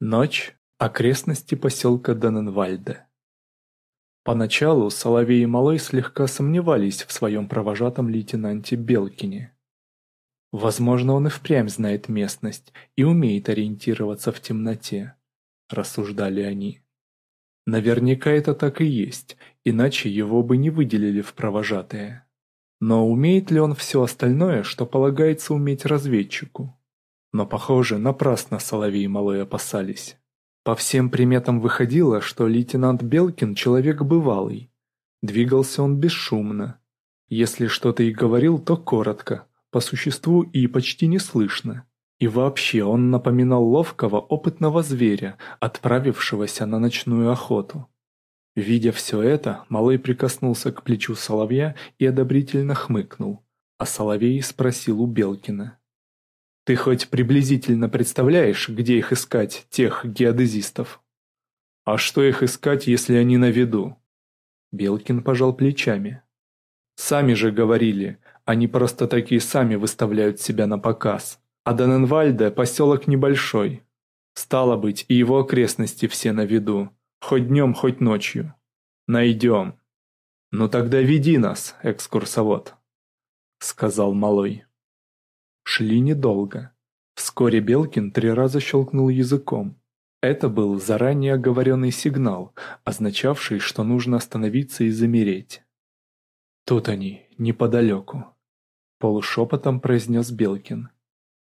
Ночь. Окрестности поселка Даненвальде. Поначалу Соловей и Малой слегка сомневались в своем провожатом лейтенанте Белкине. «Возможно, он и впрямь знает местность и умеет ориентироваться в темноте», – рассуждали они. Наверняка это так и есть, иначе его бы не выделили в провожатые. Но умеет ли он все остальное, что полагается уметь разведчику? Но, похоже, напрасно соловьи малой опасались. По всем приметам выходило, что лейтенант Белкин человек бывалый. Двигался он бесшумно. Если что-то и говорил, то коротко, по существу и почти неслышно. И вообще он напоминал ловкого опытного зверя, отправившегося на ночную охоту. Видя все это, Малой прикоснулся к плечу Соловья и одобрительно хмыкнул, а Соловей спросил у Белкина. Ты хоть приблизительно представляешь, где их искать, тех геодезистов? А что их искать, если они на виду? Белкин пожал плечами. Сами же говорили, они просто такие сами выставляют себя на показ. А Даненвальде поселок небольшой. Стало быть, и его окрестности все на виду. Хоть днем, хоть ночью. Найдем. Ну тогда веди нас, экскурсовод, сказал малой шли недолго. Вскоре Белкин три раза щелкнул языком. Это был заранее оговоренный сигнал, означавший, что нужно остановиться и замереть. «Тут они, неподалеку», — полушепотом произнес Белкин.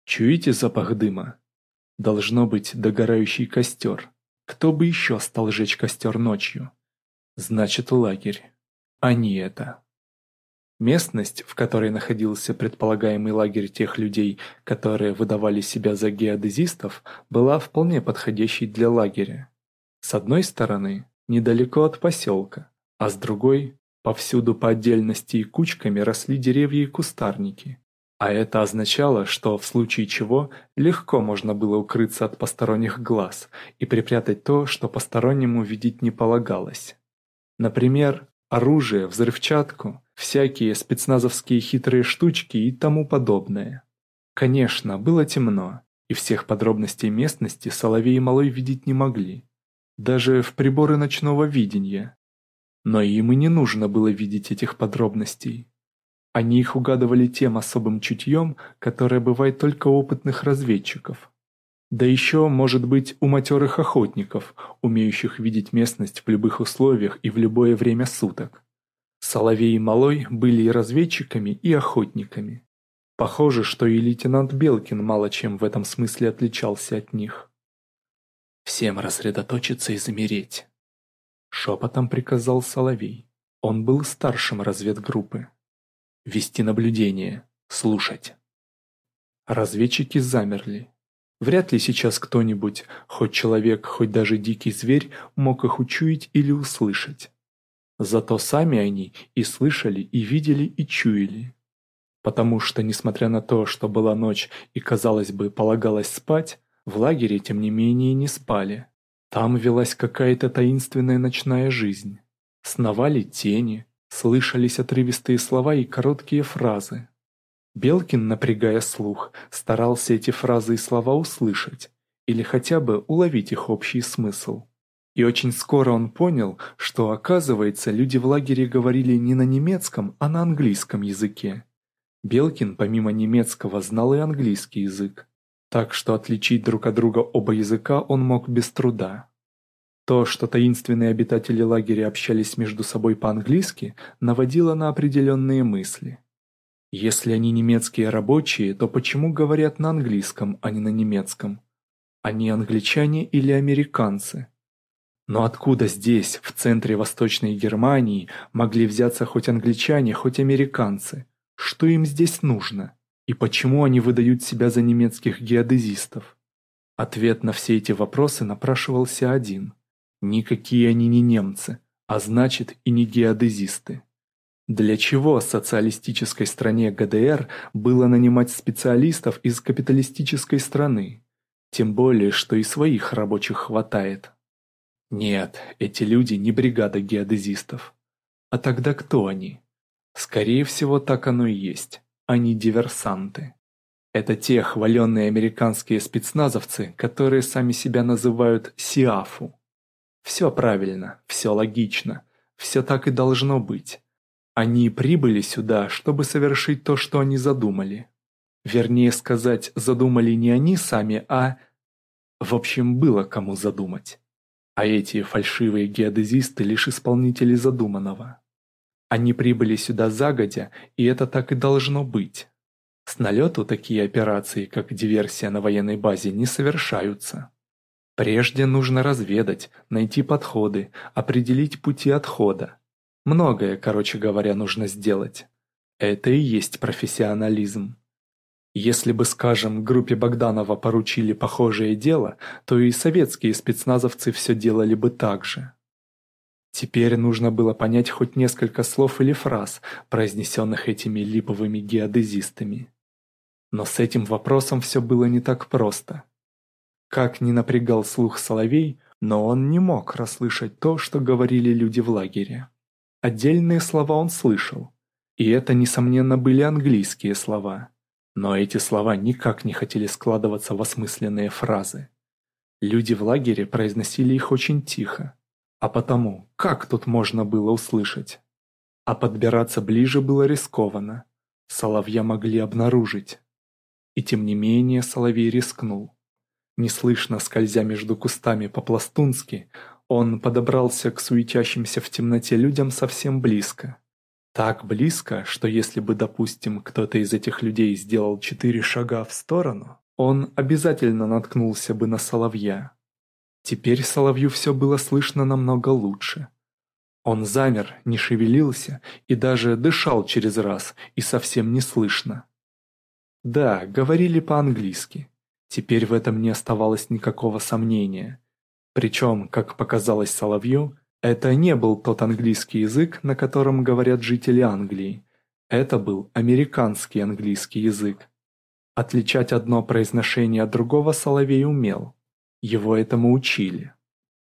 «Чуете запах дыма? Должно быть догорающий костер. Кто бы еще стал жечь костер ночью? Значит, лагерь. Они это». Местность, в которой находился предполагаемый лагерь тех людей, которые выдавали себя за геодезистов, была вполне подходящей для лагеря. С одной стороны, недалеко от поселка, а с другой, повсюду по отдельности и кучками росли деревья и кустарники. А это означало, что в случае чего легко можно было укрыться от посторонних глаз и припрятать то, что постороннему видеть не полагалось. Например, оружие, взрывчатку, всякие спецназовские хитрые штучки и тому подобное. Конечно, было темно, и всех подробностей местности Соловей и Малой видеть не могли, даже в приборы ночного видения. Но им и не нужно было видеть этих подробностей. Они их угадывали тем особым чутьем, которое бывает только у опытных разведчиков. Да еще, может быть, у матерых охотников, умеющих видеть местность в любых условиях и в любое время суток. Соловей и Малой были и разведчиками, и охотниками. Похоже, что и лейтенант Белкин мало чем в этом смысле отличался от них. «Всем рассредоточиться и замереть», — шепотом приказал Соловей. Он был старшим разведгруппы. «Вести наблюдение, слушать». Разведчики замерли, Вряд ли сейчас кто-нибудь, хоть человек, хоть даже дикий зверь, мог их учуять или услышать. Зато сами они и слышали, и видели, и чуяли. Потому что, несмотря на то, что была ночь и, казалось бы, полагалось спать, в лагере, тем не менее, не спали. Там велась какая-то таинственная ночная жизнь. Сновали тени, слышались отрывистые слова и короткие фразы. Белкин, напрягая слух, старался эти фразы и слова услышать, или хотя бы уловить их общий смысл. И очень скоро он понял, что, оказывается, люди в лагере говорили не на немецком, а на английском языке. Белкин, помимо немецкого, знал и английский язык, так что отличить друг от друга оба языка он мог без труда. То, что таинственные обитатели лагеря общались между собой по-английски, наводило на определенные мысли – если они немецкие рабочие, то почему говорят на английском, а не на немецком? Они англичане или американцы? Но откуда здесь, в центре Восточной Германии, могли взяться хоть англичане, хоть американцы? Что им здесь нужно? И почему они выдают себя за немецких геодезистов? Ответ на все эти вопросы напрашивался один. Никакие они не немцы, а значит и не геодезисты. Для чего социалистической стране ГДР было нанимать специалистов из капиталистической страны? Тем более, что и своих рабочих хватает. Нет, эти люди не бригада геодезистов. А тогда кто они? Скорее всего, так оно и есть. Они диверсанты. Это те хваленные американские спецназовцы, которые сами себя называют СИАФу. Все правильно, все логично, все так и должно быть. Они прибыли сюда, чтобы совершить то, что они задумали. Вернее сказать, задумали не они сами, а... В общем, было кому задумать. А эти фальшивые геодезисты лишь исполнители задуманного. Они прибыли сюда загодя, и это так и должно быть. С налету такие операции, как диверсия на военной базе, не совершаются. Прежде нужно разведать, найти подходы, определить пути отхода. Многое, короче говоря, нужно сделать. Это и есть профессионализм. Если бы, скажем, группе Богданова поручили похожее дело, то и советские спецназовцы все делали бы так же. Теперь нужно было понять хоть несколько слов или фраз, произнесенных этими липовыми геодезистами. Но с этим вопросом все было не так просто. Как ни напрягал слух Соловей, но он не мог расслышать то, что говорили люди в лагере. Отдельные слова он слышал, и это, несомненно, были английские слова. Но эти слова никак не хотели складываться в осмысленные фразы. Люди в лагере произносили их очень тихо. А потому, как тут можно было услышать? А подбираться ближе было рискованно. Соловья могли обнаружить. И тем не менее Соловей рискнул. Неслышно скользя между кустами по-пластунски, он подобрался к суетящимся в темноте людям совсем близко. Так близко, что если бы, допустим, кто-то из этих людей сделал четыре шага в сторону, он обязательно наткнулся бы на соловья. Теперь соловью все было слышно намного лучше. Он замер, не шевелился и даже дышал через раз и совсем не слышно. Да, говорили по-английски. Теперь в этом не оставалось никакого сомнения – причем, как показалось Соловью, это не был тот английский язык, на котором говорят жители Англии. Это был американский английский язык. Отличать одно произношение от другого Соловей умел. Его этому учили.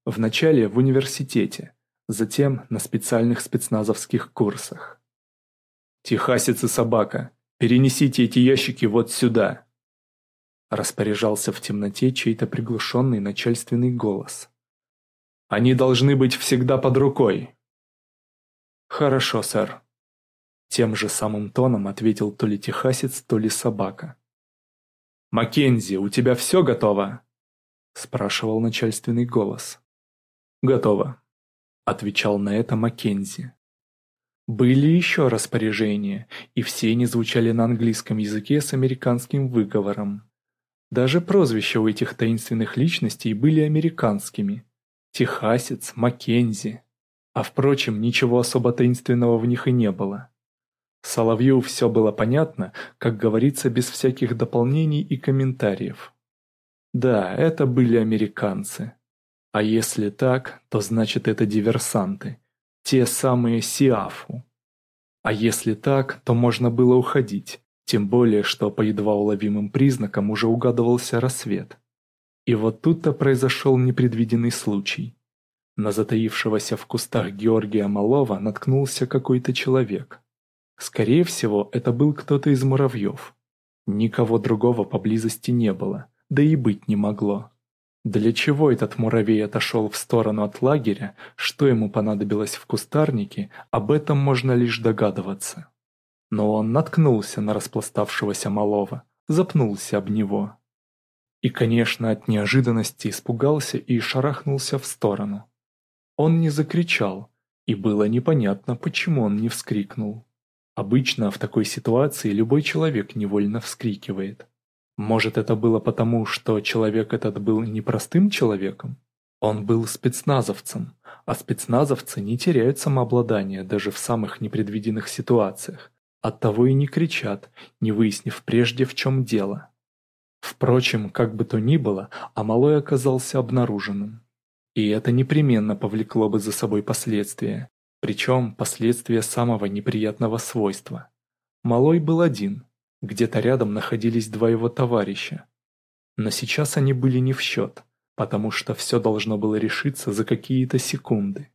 Вначале в университете, затем на специальных спецназовских курсах. «Техасец и собака, перенесите эти ящики вот сюда!» Распоряжался в темноте чей-то приглушенный начальственный голос. «Они должны быть всегда под рукой!» «Хорошо, сэр», — тем же самым тоном ответил то ли техасец, то ли собака. «Маккензи, у тебя все готово?» — спрашивал начальственный голос. «Готово», — отвечал на это Маккензи. Были еще распоряжения, и все они звучали на английском языке с американским выговором. Даже прозвища у этих таинственных личностей были американскими. Техасец, Маккензи. А впрочем, ничего особо таинственного в них и не было. Соловью все было понятно, как говорится, без всяких дополнений и комментариев. Да, это были американцы. А если так, то значит это диверсанты. Те самые Сиафу. А если так, то можно было уходить, тем более, что по едва уловимым признакам уже угадывался рассвет. И вот тут-то произошел непредвиденный случай. На затаившегося в кустах Георгия Малова наткнулся какой-то человек. Скорее всего, это был кто-то из муравьев. Никого другого поблизости не было, да и быть не могло. Для чего этот муравей отошел в сторону от лагеря, что ему понадобилось в кустарнике, об этом можно лишь догадываться но он наткнулся на распластавшегося малого, запнулся об него. И, конечно, от неожиданности испугался и шарахнулся в сторону. Он не закричал, и было непонятно, почему он не вскрикнул. Обычно в такой ситуации любой человек невольно вскрикивает. Может, это было потому, что человек этот был не простым человеком? Он был спецназовцем, а спецназовцы не теряют самообладание даже в самых непредвиденных ситуациях, Оттого и не кричат, не выяснив прежде, в чем дело. Впрочем, как бы то ни было, Амалой оказался обнаруженным. И это непременно повлекло бы за собой последствия, причем последствия самого неприятного свойства. Малой был один, где-то рядом находились два его товарища. Но сейчас они были не в счет, потому что все должно было решиться за какие-то секунды.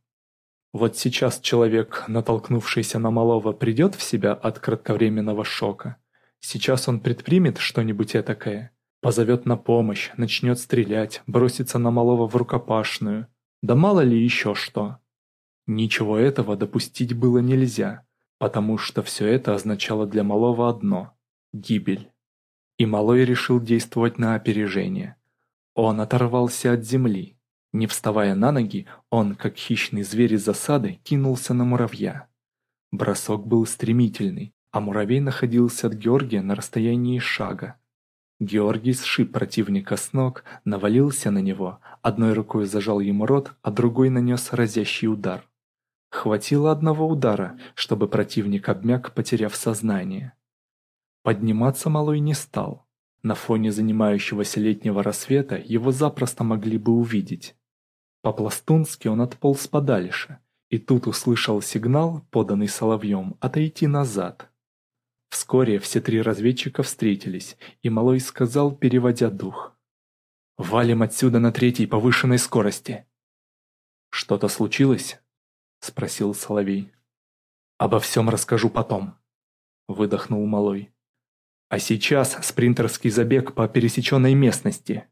Вот сейчас человек, натолкнувшийся на малого, придет в себя от кратковременного шока. Сейчас он предпримет что-нибудь этакое. Позовет на помощь, начнет стрелять, бросится на малого в рукопашную. Да мало ли еще что. Ничего этого допустить было нельзя, потому что все это означало для малого одно – гибель. И малой решил действовать на опережение. Он оторвался от земли, не вставая на ноги, он, как хищный зверь из засады, кинулся на муравья. Бросок был стремительный, а муравей находился от Георгия на расстоянии шага. Георгий сшиб противника с ног, навалился на него, одной рукой зажал ему рот, а другой нанес разящий удар. Хватило одного удара, чтобы противник обмяк, потеряв сознание. Подниматься малой не стал. На фоне занимающегося летнего рассвета его запросто могли бы увидеть. По-пластунски он отполз подальше, и тут услышал сигнал, поданный соловьем, отойти назад. Вскоре все три разведчика встретились, и Малой сказал, переводя дух. «Валим отсюда на третьей повышенной скорости!» «Что-то случилось?» — спросил Соловей. «Обо всем расскажу потом», — выдохнул Малой. «А сейчас спринтерский забег по пересеченной местности.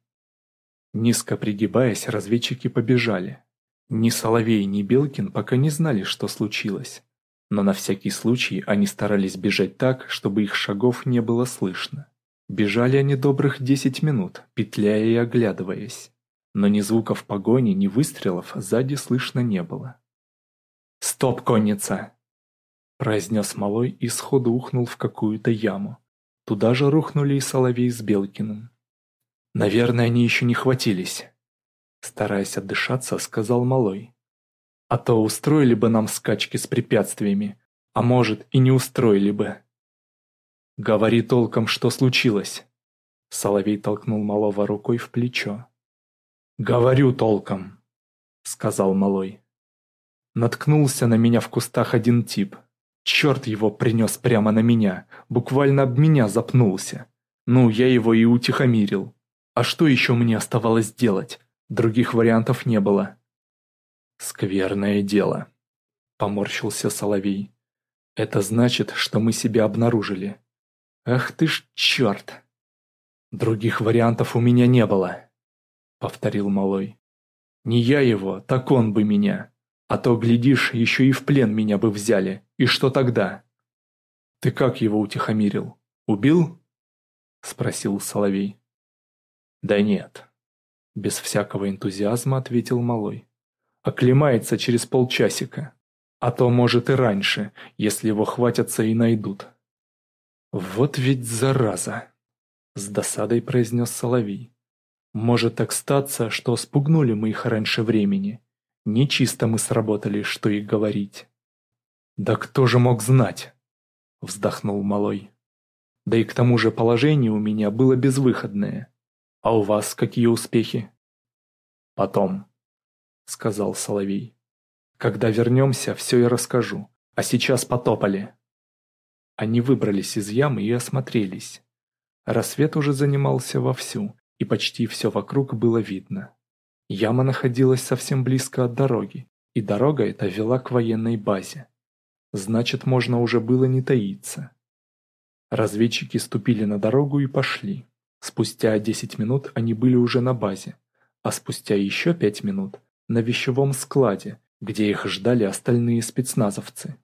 Низко пригибаясь, разведчики побежали. Ни Соловей, ни Белкин пока не знали, что случилось. Но на всякий случай они старались бежать так, чтобы их шагов не было слышно. Бежали они добрых 10 минут, петляя и оглядываясь. Но ни звуков погони, ни выстрелов сзади слышно не было. «Стоп, конница!» произнес Малой и сходу ухнул в какую-то яму. Туда же рухнули и Соловей с Белкиным. Наверное, они еще не хватились. Стараясь отдышаться, сказал малой. А то устроили бы нам скачки с препятствиями, а может и не устроили бы. Говори толком, что случилось. Соловей толкнул малого рукой в плечо. «Говорю толком», — сказал малой. Наткнулся на меня в кустах один тип. Черт его принес прямо на меня, буквально об меня запнулся. Ну, я его и утихомирил. А что еще мне оставалось делать? Других вариантов не было. «Скверное дело», — поморщился Соловей. «Это значит, что мы себя обнаружили. Ах ты ж черт!» «Других вариантов у меня не было», — повторил Малой. «Не я его, так он бы меня. А то, глядишь, еще и в плен меня бы взяли. И что тогда?» «Ты как его утихомирил? Убил?» — спросил Соловей. «Да нет», — без всякого энтузиазма ответил малой. «Оклемается через полчасика, а то, может, и раньше, если его хватятся и найдут». «Вот ведь зараза!» — с досадой произнес Соловей. «Может так статься, что спугнули мы их раньше времени. Нечисто мы сработали, что и говорить». «Да кто же мог знать?» — вздохнул Малой. «Да и к тому же положение у меня было безвыходное. «А у вас какие успехи?» «Потом», — сказал Соловей. «Когда вернемся, все и расскажу. А сейчас потопали». Они выбрались из ямы и осмотрелись. Рассвет уже занимался вовсю, и почти все вокруг было видно. Яма находилась совсем близко от дороги, и дорога эта вела к военной базе. Значит, можно уже было не таиться. Разведчики ступили на дорогу и пошли. Спустя 10 минут они были уже на базе, а спустя еще 5 минут на вещевом складе, где их ждали остальные спецназовцы.